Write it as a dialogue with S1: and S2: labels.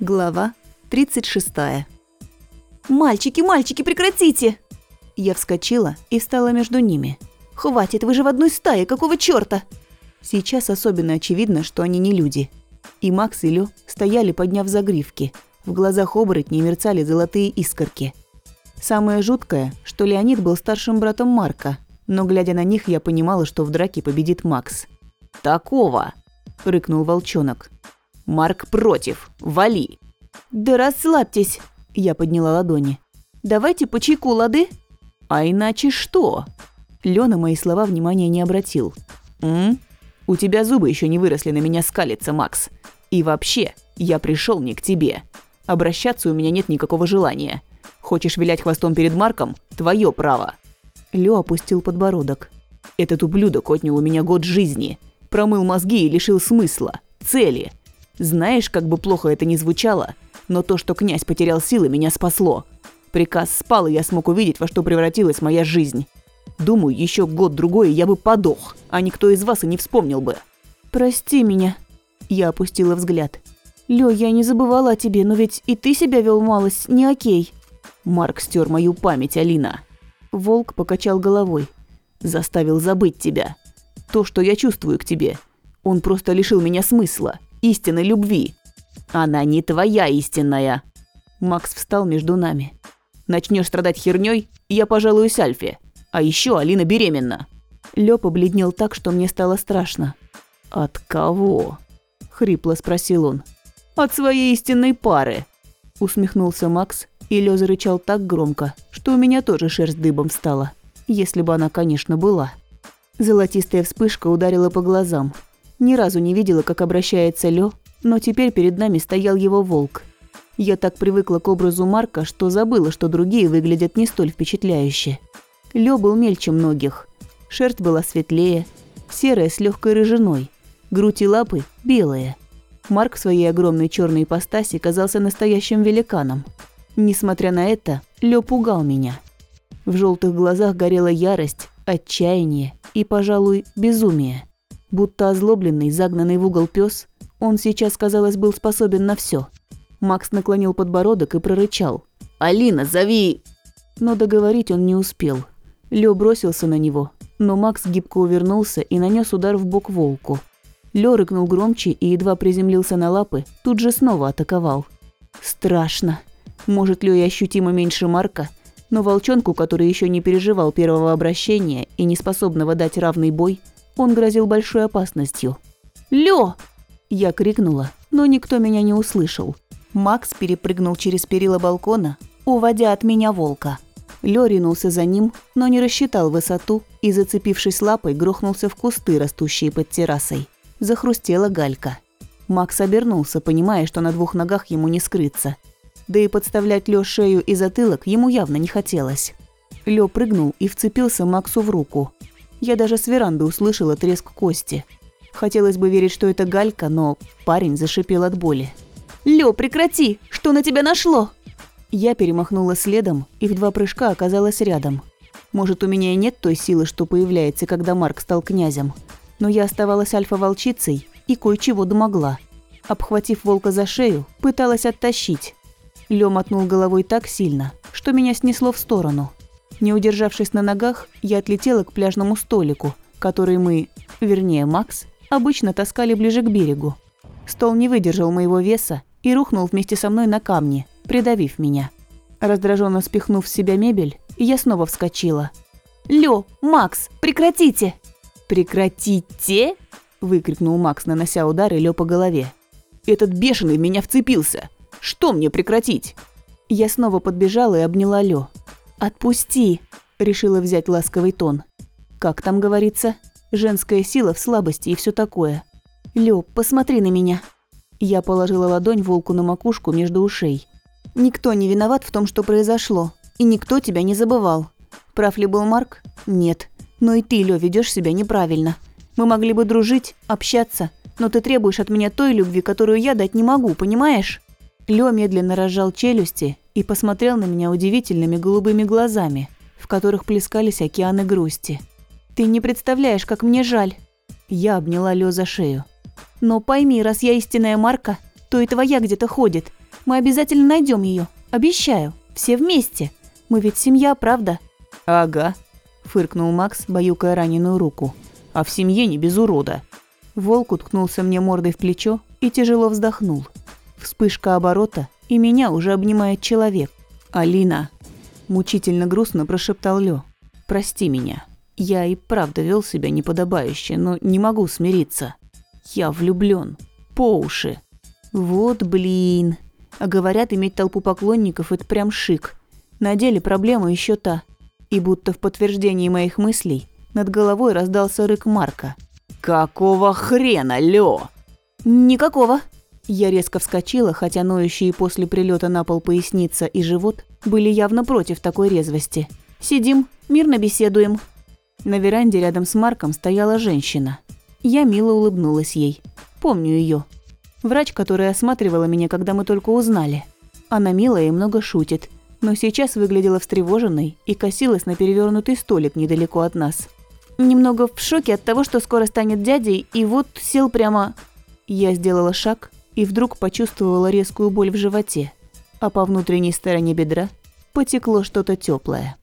S1: Глава 36.
S2: «Мальчики, мальчики, прекратите!»
S1: Я вскочила и встала между ними.
S2: «Хватит, вы же в одной стае, какого чёрта?»
S1: Сейчас особенно очевидно, что они не люди. И Макс и Лё стояли, подняв загривки. В глазах оборотней мерцали золотые искорки. Самое жуткое, что Леонид был старшим братом Марка, но глядя на них, я понимала, что в драке победит Макс.
S3: «Такого!» – рыкнул волчонок. Марк против. Вали.
S2: Да расслабьтесь. Я подняла ладони. Давайте по чайку, лады?
S3: А иначе что?
S1: Лёна мои слова внимания не обратил.
S3: М? У тебя зубы еще не выросли на меня скалиться, Макс. И вообще, я пришел не к тебе. Обращаться у меня нет никакого желания. Хочешь вилять хвостом перед Марком? Твое право.
S1: Лё опустил подбородок.
S3: Этот ублюдок отнял у меня год жизни. Промыл мозги и лишил смысла, цели. Знаешь, как бы плохо это ни звучало, но то, что князь потерял силы, меня спасло. Приказ спал, и я смог увидеть, во что превратилась моя жизнь. Думаю, еще год-другой я бы подох, а никто из вас и не вспомнил бы.
S2: «Прости меня», – я опустила взгляд. «Лё, я не забывала о тебе, но ведь и ты себя вел малость не окей».
S3: Марк стер мою память, Алина.
S1: Волк покачал головой.
S3: Заставил забыть тебя. То, что я чувствую к тебе. Он просто лишил меня смысла истинной любви. Она не твоя истинная. Макс встал между нами. Начнешь страдать херней, я пожалуюсь Альфе. А еще Алина беременна.
S1: Лё побледнел так, что мне стало страшно.
S3: «От кого?» – хрипло спросил он. «От своей истинной пары», – усмехнулся Макс, и Лё зарычал так громко, что у меня тоже шерсть дыбом встала. Если бы она, конечно, была.
S1: Золотистая вспышка ударила по глазам – ни разу не видела, как обращается Лё, но теперь перед нами стоял его волк. Я так привыкла к образу Марка, что забыла, что другие выглядят не столь впечатляюще. Лё был мельче многих. Шерсть была светлее, серая с легкой рыжиной, грудь и лапы – белые. Марк в своей огромной черной ипостаси казался настоящим великаном. Несмотря на это, Лё пугал меня. В желтых глазах горела ярость, отчаяние и, пожалуй, безумие. Будто озлобленный, загнанный в угол пес, он сейчас, казалось, был способен на все. Макс наклонил подбородок и прорычал.
S3: «Алина, зови!»
S1: Но договорить он не успел. Лё бросился на него, но Макс гибко увернулся и нанес удар в бок волку. Лё рыкнул громче и едва приземлился на лапы, тут же снова атаковал. Страшно. Может, Лё и ощутимо меньше Марка, но волчонку, который еще не переживал первого обращения и не способного дать равный бой, он грозил большой опасностью.
S2: «Лё!»
S1: Я крикнула, но никто меня не услышал. Макс перепрыгнул через перила балкона, уводя от меня волка. Лё ринулся за ним, но не рассчитал высоту и, зацепившись лапой, грохнулся в кусты, растущие под террасой. Захрустела галька. Макс обернулся, понимая, что на двух ногах ему не скрыться. Да и подставлять Лё шею и затылок ему явно не хотелось. Лё прыгнул и вцепился Максу в руку. Я даже с веранды услышала треск кости. Хотелось бы верить, что это галька, но парень зашипел от боли.
S2: «Лё, прекрати! Что на тебя нашло?»
S1: Я перемахнула следом и в два прыжка оказалась рядом. Может, у меня и нет той силы, что появляется, когда Марк стал князем. Но я оставалась альфа-волчицей и кое-чего домогла. Обхватив волка за шею, пыталась оттащить. Лё мотнул головой так сильно, что меня снесло в сторону. Не удержавшись на ногах, я отлетела к пляжному столику, который мы, вернее Макс, обычно таскали ближе к берегу. Стол не выдержал моего веса и рухнул вместе со мной на камни, придавив меня. Раздраженно спихнув с себя мебель, я снова вскочила.
S2: «Лё, Макс, прекратите!»
S3: «Прекратите?» – выкрикнул Макс, нанося удары Лё по голове. «Этот бешеный меня вцепился! Что мне прекратить?»
S1: Я снова подбежала и обняла Лё. «Отпусти!» – решила взять ласковый тон. «Как там говорится? Женская сила в слабости и все такое. Лё, посмотри на меня!» Я положила ладонь волку на макушку между ушей. «Никто не виноват в том, что произошло, и никто тебя не забывал. Прав ли был Марк? Нет. Но и ты, Лё, ведешь себя неправильно. Мы могли бы дружить, общаться, но ты требуешь от меня той любви, которую я дать не могу, понимаешь?» Лё медленно разжал челюсти и посмотрел на меня удивительными голубыми глазами, в которых плескались океаны грусти. «Ты не представляешь, как мне жаль!» Я обняла Лё за шею. «Но пойми, раз я истинная Марка, то и твоя где-то ходит.
S2: Мы обязательно найдем ее. Обещаю. Все вместе. Мы ведь семья, правда?
S3: Ага, фыркнул Макс, баюкая раненую руку. А в семье не без урода.
S1: Волк уткнулся мне мордой в плечо и тяжело вздохнул. Вспышка оборота, и меня уже обнимает человек.
S3: «Алина!» – мучительно грустно прошептал Лё. «Прости меня. Я и правда вел себя неподобающе, но не могу смириться. Я влюблен. По уши».
S1: «Вот блин!» А говорят, иметь толпу поклонников – это прям шик. На деле проблема еще та. И будто в подтверждении моих мыслей над головой раздался рык Марка.
S3: «Какого хрена, Лё?»
S2: «Никакого».
S1: Я резко вскочила, хотя ноющие после прилета на пол поясница и живот были явно против такой резвости.
S2: «Сидим, мирно беседуем».
S1: На веранде рядом с Марком стояла женщина. Я мило улыбнулась ей. Помню ее. Врач, которая осматривала меня, когда мы только узнали. Она милая и много шутит, но сейчас выглядела встревоженной и косилась на перевернутый столик недалеко от нас.
S2: Немного в шоке от того, что скоро станет дядей, и вот сел прямо...
S1: Я сделала шаг и вдруг почувствовала резкую боль в животе, а по внутренней стороне бедра потекло что-то теплое.